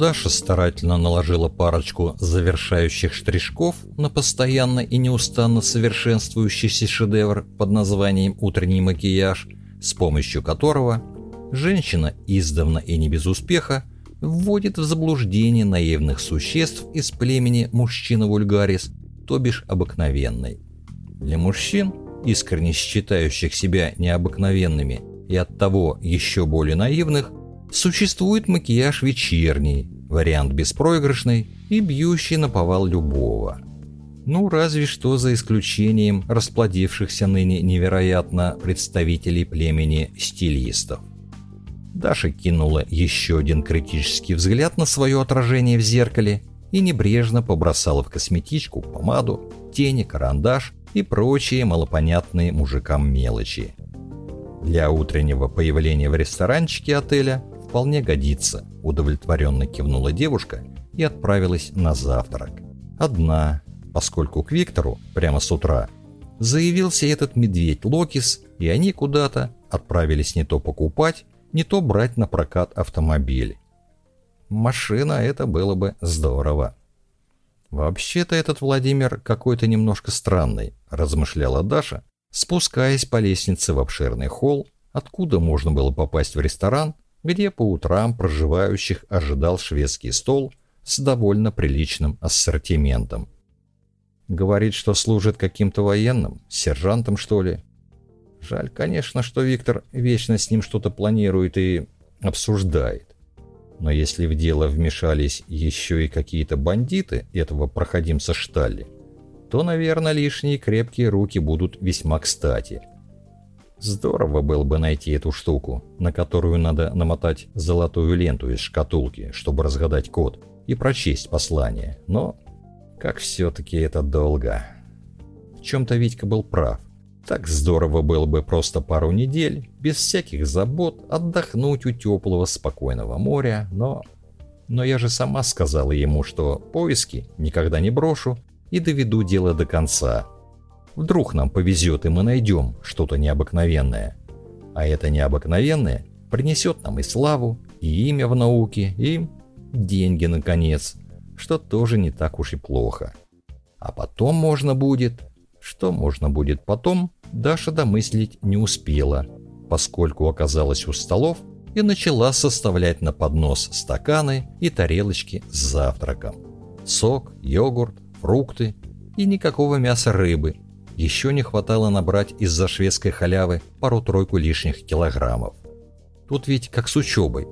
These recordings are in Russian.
Даша старательно наложила парочку завершающих штришков на постоянно и неустанно совершенствующийся шедевр под названием «Утренний макияж», с помощью которого женщина издавна и не без успеха вводит в заблуждение наивных существ из племени мужчина вульгарис, то бишь обыкновенной. Для мужчин, искренне считающих себя необыкновенными и оттого еще более наивных, Существует макияж вечерний, вариант беспроигрышный и бьющий на повал любого. Ну, разве что за исключением расплодившихся ныне невероятно представителей племени стилистов. Даша кинула еще один критический взгляд на свое отражение в зеркале и небрежно побросала в косметичку помаду, тени, карандаш и прочие малопонятные мужикам мелочи. Для утреннего появления в ресторанчике отеля вполне годится», – удовлетворенно кивнула девушка и отправилась на завтрак. Одна, поскольку к Виктору прямо с утра заявился этот медведь Локис, и они куда-то отправились не то покупать, не то брать на прокат автомобиль. Машина это было бы здорово. «Вообще-то этот Владимир какой-то немножко странный», – размышляла Даша, спускаясь по лестнице в обширный холл, откуда можно было попасть в ресторан, где по утрам проживающих ожидал шведский стол с довольно приличным ассортиментом. Говорит, что служит каким-то военным, сержантом что ли. Жаль, конечно, что Виктор вечно с ним что-то планирует и обсуждает. Но если в дело вмешались еще и какие-то бандиты этого проходимца Шталли, то, наверное, лишние крепкие руки будут весьма кстати. Здорово было бы найти эту штуку, на которую надо намотать золотую ленту из шкатулки, чтобы разгадать код и прочесть послание. Но как все-таки это долго. В чем-то Витька был прав. Так здорово было бы просто пару недель, без всяких забот, отдохнуть у теплого спокойного моря, но... Но я же сама сказала ему, что поиски никогда не брошу и доведу дело до конца. Вдруг нам повезет, и мы найдем что-то необыкновенное. А это необыкновенное принесет нам и славу, и имя в науке, и деньги, наконец, что тоже не так уж и плохо. А потом можно будет... Что можно будет потом, Даша домыслить не успела, поскольку оказалась у столов и начала составлять на поднос стаканы и тарелочки с завтраком. Сок, йогурт, фрукты и никакого мяса рыбы, еще не хватало набрать из-за шведской халявы пару-тройку лишних килограммов. Тут ведь как с учебой.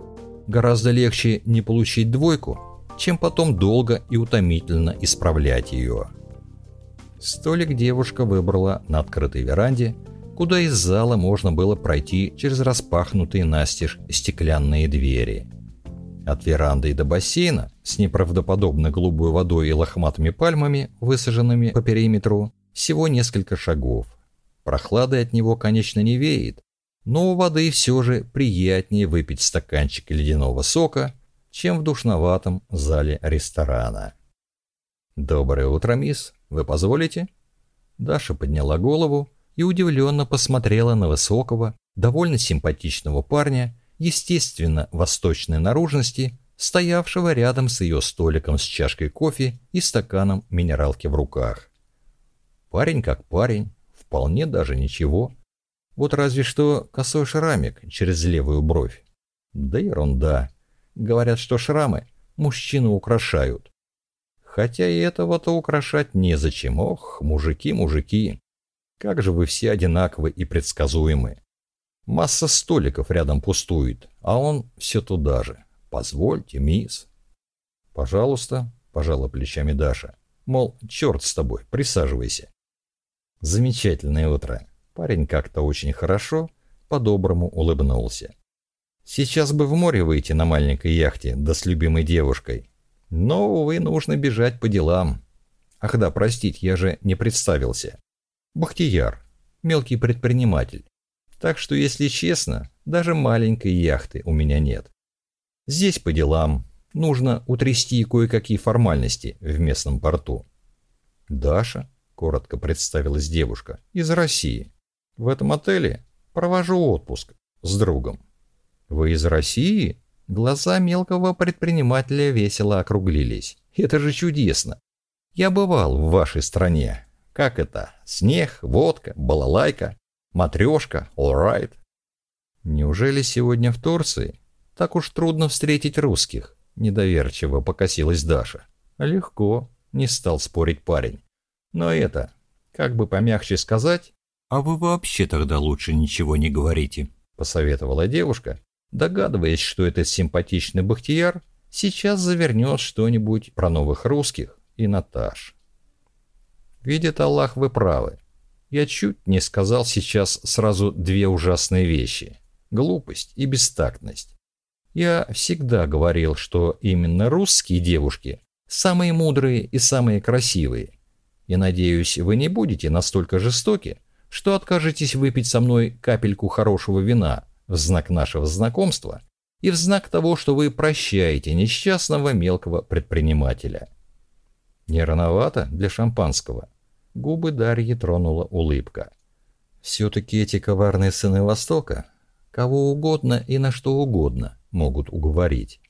Гораздо легче не получить двойку, чем потом долго и утомительно исправлять ее. Столик девушка выбрала на открытой веранде, куда из зала можно было пройти через распахнутые настежь стеклянные двери. От веранды до бассейна с неправдоподобно голубой водой и лохматыми пальмами, высаженными по периметру, всего несколько шагов. Прохладой от него, конечно, не веет, но у воды все же приятнее выпить стаканчик ледяного сока, чем в душноватом зале ресторана. «Доброе утро, мисс. Вы позволите?» Даша подняла голову и удивленно посмотрела на высокого, довольно симпатичного парня, естественно, восточной наружности, стоявшего рядом с ее столиком с чашкой кофе и стаканом минералки в руках. Парень как парень, вполне даже ничего. Вот разве что косой шрамик через левую бровь. Да ерунда. Говорят, что шрамы мужчину украшают. Хотя и этого-то украшать незачем. Ох, мужики, мужики. Как же вы все одинаковы и предсказуемы. Масса столиков рядом пустует, а он все туда же. Позвольте, мисс. Пожалуйста, пожала плечами Даша. Мол, черт с тобой, присаживайся. Замечательное утро. Парень как-то очень хорошо, по-доброму улыбнулся. Сейчас бы в море выйти на маленькой яхте, да с любимой девушкой. Но, увы, нужно бежать по делам. Ах да, простить, я же не представился. Бахтияр, мелкий предприниматель. Так что, если честно, даже маленькой яхты у меня нет. Здесь по делам. Нужно утрясти кое-какие формальности в местном порту. Даша, коротко представилась девушка, из России. В этом отеле провожу отпуск с другом. Вы из России? Глаза мелкого предпринимателя весело округлились. Это же чудесно. Я бывал в вашей стране. Как это? Снег, водка, балалайка, матрешка, all Неужели сегодня в Турции? Так уж трудно встретить русских. Недоверчиво покосилась Даша. Легко, не стал спорить парень. Но это, как бы помягче сказать, «А вы вообще тогда лучше ничего не говорите», — посоветовала девушка, догадываясь, что этот симпатичный Бахтияр сейчас завернет что-нибудь про новых русских и Наташ. Видит Аллах, вы правы. Я чуть не сказал сейчас сразу две ужасные вещи. Глупость и бестактность. Я всегда говорил, что именно русские девушки самые мудрые и самые красивые. И надеюсь, вы не будете настолько жестоки, что откажетесь выпить со мной капельку хорошего вина в знак нашего знакомства и в знак того, что вы прощаете несчастного мелкого предпринимателя. Не рановато для шампанского. Губы Дарьи тронула улыбка. Все-таки эти коварные сыны Востока кого угодно и на что угодно могут уговорить.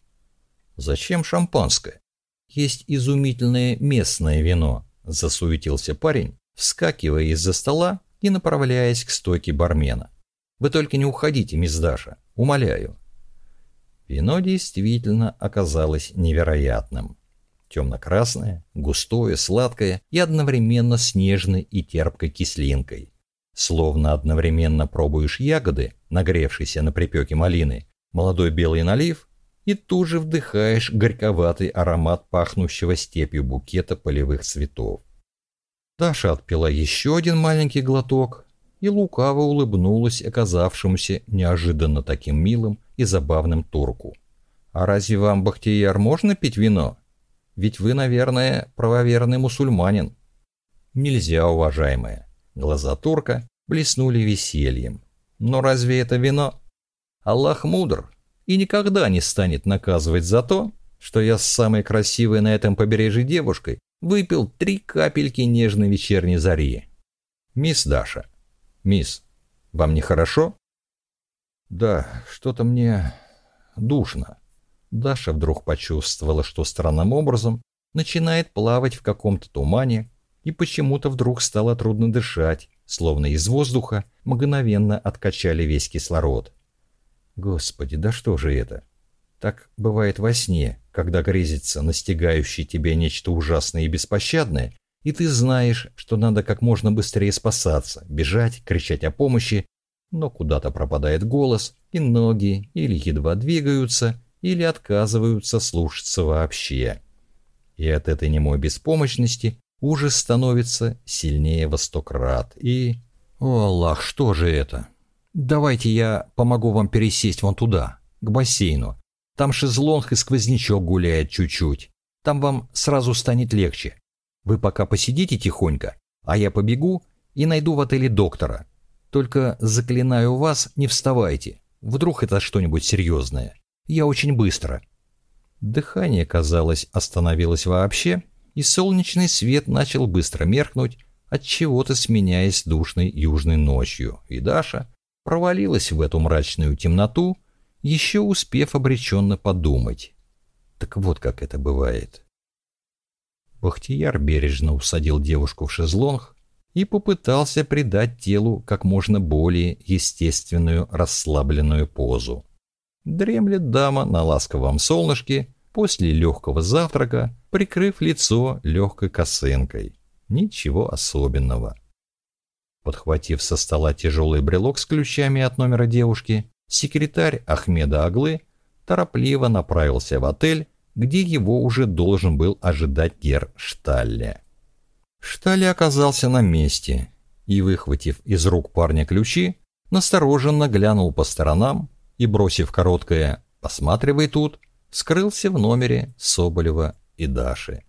Зачем шампанское? Есть изумительное местное вино, засуетился парень, вскакивая из-за стола и направляясь к стойке бармена. «Вы только не уходите, мисс Даша, умоляю». Вино действительно оказалось невероятным. Темно-красное, густое, сладкое и одновременно снежной и терпкой кислинкой. Словно одновременно пробуешь ягоды, нагревшиеся на припеке малины, молодой белый налив, и тут же вдыхаешь горьковатый аромат пахнущего степью букета полевых цветов. Даша отпила еще один маленький глоток и лукаво улыбнулась оказавшемуся неожиданно таким милым и забавным турку. «А разве вам, Бахтияр, можно пить вино? Ведь вы, наверное, правоверный мусульманин». «Нельзя, уважаемая». Глаза турка блеснули весельем. «Но разве это вино?» «Аллах мудр и никогда не станет наказывать за то, что я с самой красивой на этом побережье девушкой выпил три капельки нежной вечерней зари. «Мисс Даша, мисс, вам нехорошо?» «Да, что-то мне душно». Даша вдруг почувствовала, что странным образом начинает плавать в каком-то тумане, и почему-то вдруг стало трудно дышать, словно из воздуха мгновенно откачали весь кислород. «Господи, да что же это?» Так бывает во сне, когда грезится настигающее тебе нечто ужасное и беспощадное, и ты знаешь, что надо как можно быстрее спасаться, бежать, кричать о помощи, но куда-то пропадает голос, и ноги или едва двигаются, или отказываются слушаться вообще. И от этой немой беспомощности ужас становится сильнее во сто крат, и... О, Аллах, что же это? Давайте я помогу вам пересесть вон туда, к бассейну, там шезлонг и сквознячок гуляет чуть-чуть. Там вам сразу станет легче. Вы пока посидите тихонько, а я побегу и найду в отеле доктора. Только заклинаю вас, не вставайте. Вдруг это что-нибудь серьезное. Я очень быстро». Дыхание, казалось, остановилось вообще, и солнечный свет начал быстро меркнуть, от чего-то сменяясь душной южной ночью, и Даша провалилась в эту мрачную темноту, еще успев обреченно подумать. Так вот как это бывает. Бахтияр бережно усадил девушку в шезлонг и попытался придать телу как можно более естественную расслабленную позу. Дремлет дама на ласковом солнышке после легкого завтрака, прикрыв лицо легкой косынкой. Ничего особенного. Подхватив со стола тяжелый брелок с ключами от номера девушки, секретарь Ахмеда Аглы торопливо направился в отель, где его уже должен был ожидать Гер Шталле. Шталле оказался на месте и, выхватив из рук парня ключи, настороженно глянул по сторонам и, бросив короткое «посматривай тут», скрылся в номере Соболева и Даши.